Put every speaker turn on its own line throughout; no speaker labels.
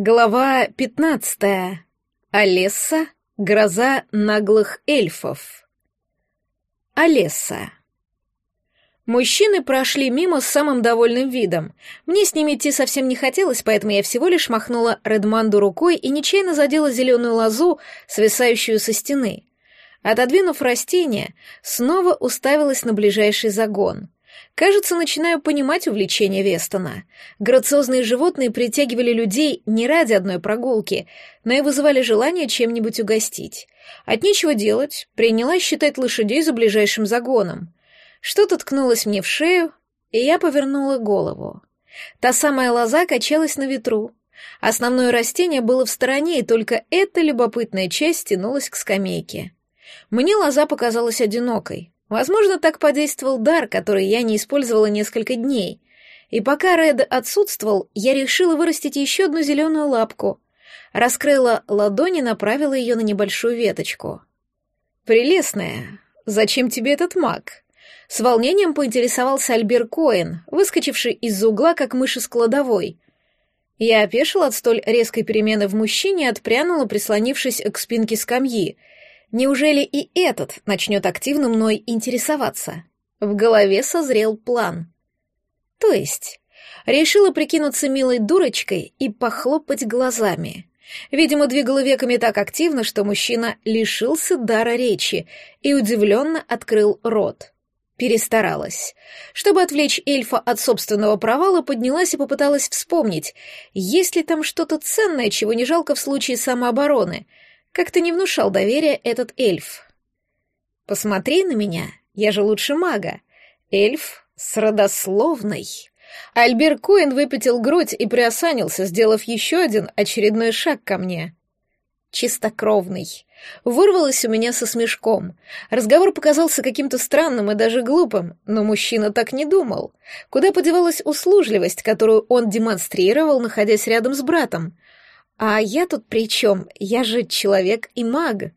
Глава пятнадцатая. Олесса. Гроза наглых эльфов. Олесса. Мужчины прошли мимо с самым довольным видом. Мне с ними идти совсем не хотелось, поэтому я всего лишь махнула Редманду рукой и нечаянно задела зеленую лозу, свисающую со стены. Отодвинув растение, снова уставилась на ближайший загон. Кажется, начинаю понимать увлечение Вестона. Грациозные животные притягивали людей не ради одной прогулки, но и вызывали желание чем-нибудь угостить. От нечего делать, принялась считать лошадей за ближайшим загоном. Что-то ткнулось мне в шею, и я повернула голову. Та самая лоза качалась на ветру. Основное растение было в стороне, и только эта любопытная часть тянулась к скамейке. Мне лоза показалась одинокой. Возможно, так подействовал дар, который я не использовала несколько дней. И пока Ред отсутствовал, я решила вырастить еще одну зеленую лапку. Раскрыла ладони, направила ее на небольшую веточку. «Прелестная, зачем тебе этот маг?» С волнением поинтересовался Альбер Коэн, выскочивший из-за угла, как мышь из кладовой. Я опешила от столь резкой перемены в мужчине и отпрянула, прислонившись к спинке скамьи. Неужели и этот начнет активно мной интересоваться? В голове созрел план. То есть, решила прикинуться милой дурочкой и похлопать глазами. Видимо, двигала веками так активно, что мужчина лишился дара речи и удивленно открыл рот. Перестаралась. Чтобы отвлечь эльфа от собственного провала, поднялась и попыталась вспомнить, есть ли там что-то ценное, чего не жалко в случае самообороны. Как-то не внушал доверия этот эльф. «Посмотри на меня, я же лучше мага. Эльф с родословной». Альбер Коэн выпятил грудь и приосанился, сделав еще один очередной шаг ко мне. Чистокровный. Вырвалось у меня со смешком. Разговор показался каким-то странным и даже глупым, но мужчина так не думал. Куда подевалась услужливость, которую он демонстрировал, находясь рядом с братом? А я тут при чем? Я же человек и маг.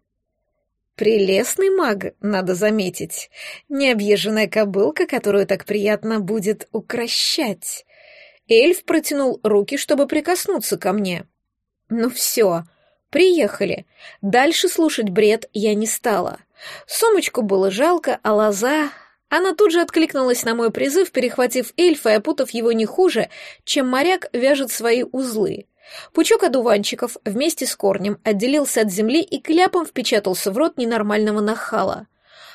Прелестный маг, надо заметить. Необъезженная кобылка, которую так приятно будет укращать. Эльф протянул руки, чтобы прикоснуться ко мне. Ну все, Приехали. Дальше слушать бред я не стала. Сумочку было жалко, а лоза... Она тут же откликнулась на мой призыв, перехватив эльфа и опутав его не хуже, чем моряк вяжет свои узлы. Пучок одуванчиков вместе с корнем отделился от земли и кляпом впечатался в рот ненормального нахала.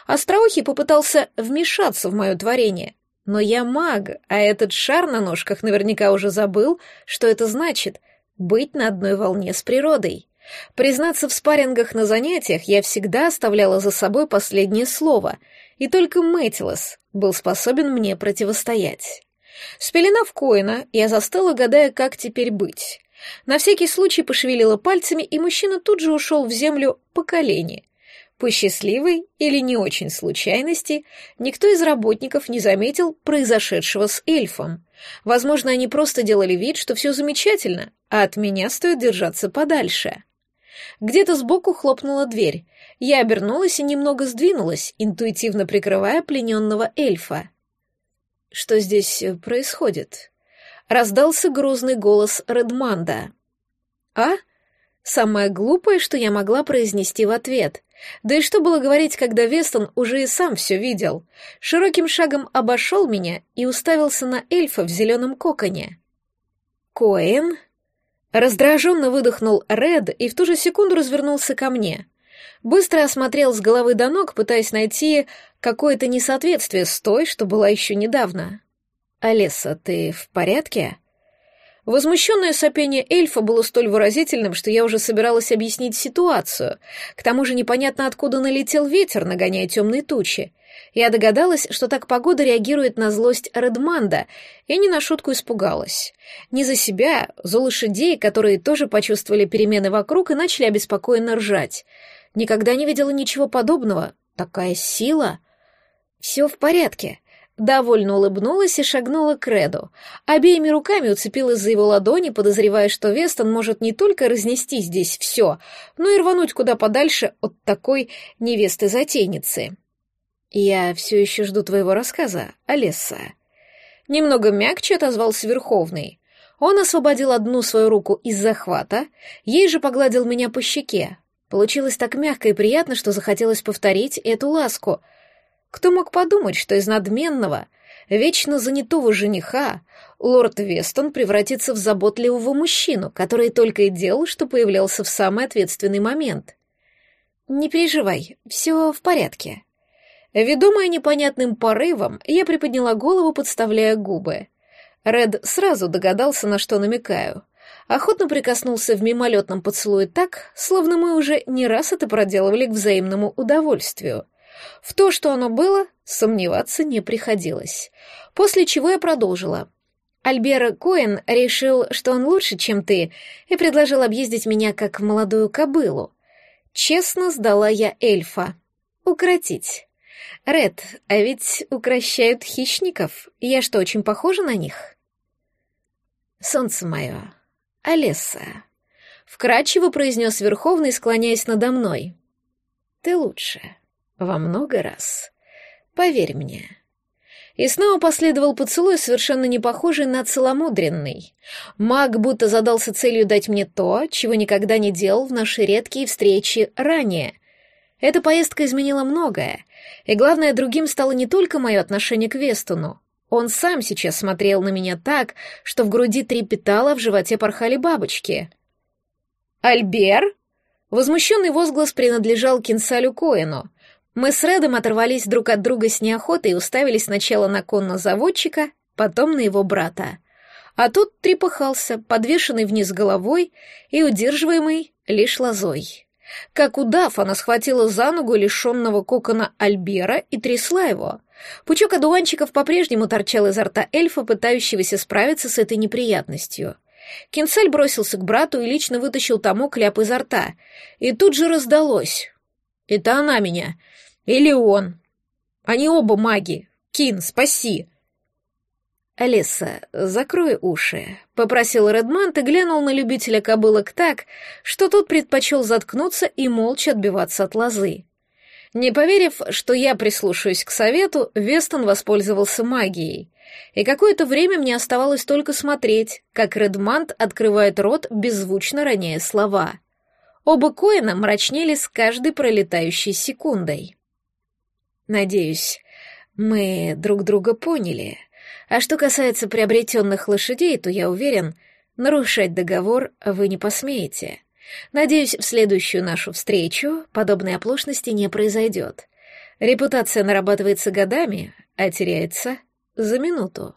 Остроухий попытался вмешаться в мое творение. Но я маг, а этот шар на ножках наверняка уже забыл, что это значит — быть на одной волне с природой. Признаться, в спаррингах на занятиях я всегда оставляла за собой последнее слово, и только Мэтилос был способен мне противостоять. Спеленав Коина, я застыла, гадая, как теперь быть. На всякий случай пошевелила пальцами, и мужчина тут же ушел в землю по колени. По счастливой или не очень случайности, никто из работников не заметил произошедшего с эльфом. Возможно, они просто делали вид, что все замечательно, а от меня стоит держаться подальше. Где-то сбоку хлопнула дверь. Я обернулась и немного сдвинулась, интуитивно прикрывая плененного эльфа. «Что здесь э, происходит?» Раздался грозный голос Редманда. «А?» Самое глупое, что я могла произнести в ответ. Да и что было говорить, когда Вестон уже и сам все видел. Широким шагом обошел меня и уставился на эльфа в зеленом коконе. «Коэн?» Раздраженно выдохнул Ред и в ту же секунду развернулся ко мне. Быстро осмотрел с головы до ног, пытаясь найти какое-то несоответствие с той, что была еще недавно. «Алиса, ты в порядке?» Возмущенное сопение эльфа было столь выразительным, что я уже собиралась объяснить ситуацию. К тому же непонятно, откуда налетел ветер, нагоняя темные тучи. Я догадалась, что так погода реагирует на злость Редманда, и не на шутку испугалась. Не за себя, за лошадей, которые тоже почувствовали перемены вокруг и начали обеспокоенно ржать. Никогда не видела ничего подобного. Такая сила. Все в порядке. Довольно улыбнулась и шагнула к Реду. Обеими руками уцепилась за его ладони, подозревая, что Вестон может не только разнести здесь все, но и рвануть куда подальше от такой невесты-затейницы. «Я все еще жду твоего рассказа, Олесса». Немного мягче отозвался Верховный. Он освободил одну свою руку из захвата, ей же погладил меня по щеке. Получилось так мягко и приятно, что захотелось повторить эту ласку. Кто мог подумать, что из надменного, вечно занятого жениха лорд Вестон превратится в заботливого мужчину, который только и делал, что появлялся в самый ответственный момент. «Не переживай, все в порядке». Ведомая непонятным порывом, я приподняла голову, подставляя губы. Ред сразу догадался, на что намекаю. Охотно прикоснулся в мимолетном поцелуе так, словно мы уже не раз это проделывали к взаимному удовольствию. В то, что оно было, сомневаться не приходилось. После чего я продолжила. Альбера Коэн решил, что он лучше, чем ты, и предложил объездить меня как молодую кобылу. Честно сдала я эльфа. Укротить. Ред, а ведь укращают хищников. Я что, очень похожа на них? Солнце мое, Олеса, вкрадчиво произнес Верховный, склоняясь надо мной. Ты лучше. Во много раз. Поверь мне. И снова последовал поцелуй, совершенно не похожий на целомудренный. Маг будто задался целью дать мне то, чего никогда не делал в наши редкие встречи ранее. Эта поездка изменила многое, и главное, другим стало не только мое отношение к Вестону. Он сам сейчас смотрел на меня так, что в груди трепетало, в животе порхали бабочки. «Альбер?» Возмущенный возглас принадлежал Кинсалю Коэну. Мы с Редом оторвались друг от друга с неохотой и уставились сначала на коннозаводчика, потом на его брата. А тот трепыхался, подвешенный вниз головой и удерживаемый лишь лозой. Как удав, она схватила за ногу лишенного кокона Альбера и трясла его. Пучок одуванчиков по-прежнему торчал изо рта эльфа, пытающегося справиться с этой неприятностью. Кинцель бросился к брату и лично вытащил тому кляп изо рта. И тут же раздалось. «Это она меня. Или он. Они оба маги. Кин, спаси!» «Алиса, закрой уши», — попросил Редмант и глянул на любителя кобылок так, что тот предпочел заткнуться и молча отбиваться от лозы. Не поверив, что я прислушаюсь к совету, Вестон воспользовался магией. И какое-то время мне оставалось только смотреть, как Редмант открывает рот, беззвучно роняя слова. Оба Коина мрачнели с каждой пролетающей секундой. «Надеюсь, мы друг друга поняли», а что касается приобретенных лошадей, то я уверен, нарушать договор вы не посмеете. Надеюсь, в следующую нашу встречу подобной оплошности не произойдет. Репутация нарабатывается годами, а теряется за минуту.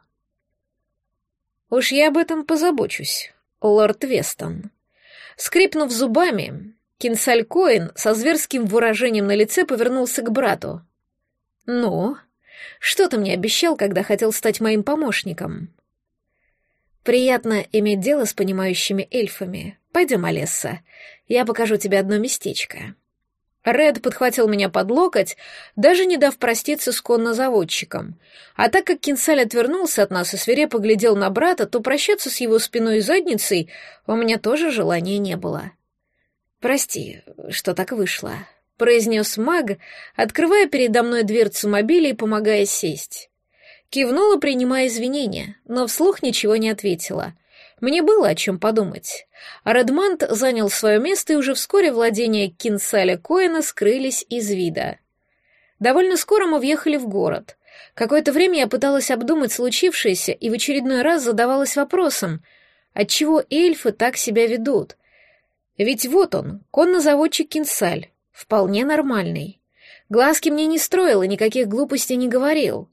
Уж я об этом позабочусь, лорд Вестон. Скрипнув зубами, Кинсаль Коин со зверским выражением на лице повернулся к брату. «Ну, что ты мне обещал, когда хотел стать моим помощником? Приятно иметь дело с понимающими эльфами. Пойдем, Олесса, я покажу тебе одно местечко. Ред подхватил меня под локоть, даже не дав проститься с коннозаводчиком. А так как Кинсаль отвернулся от нас и свирепо глядел на брата, то прощаться с его спиной и задницей у меня тоже желания не было. «Прости, что так вышло», произнес маг, открывая передо мной дверцу мобиля и помогая сесть. Кивнула, принимая извинения, но вслух ничего не ответила. Мне было о чем подумать. Редмант занял свое место, и уже вскоре владения Кинсаля Коэна скрылись из вида. Довольно скоро мы въехали в город. Какое-то время я пыталась обдумать случившееся и в очередной раз задавалась вопросом, отчего эльфы так себя ведут? Ведь вот он, коннозаводчик Кинсаль, вполне нормальный. Глазки мне не строил и никаких глупостей не говорил.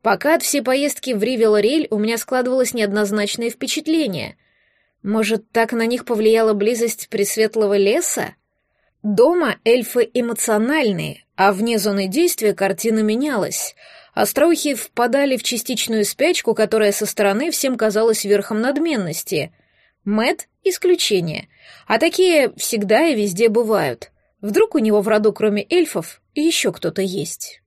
Пока от всей поездки в Ривелорель у меня складывалось неоднозначное впечатление. Может, так на них повлияла близость Пресветлого леса? Дома эльфы эмоциональные, а вне зоны действия картина менялась. Остроухи впадали в частичную спячку, которая со стороны всем казалась верхом надменности. Мэт — исключение, а такие всегда и везде бывают — Вдруг у него в роду, кроме эльфов, еще кто-то есть?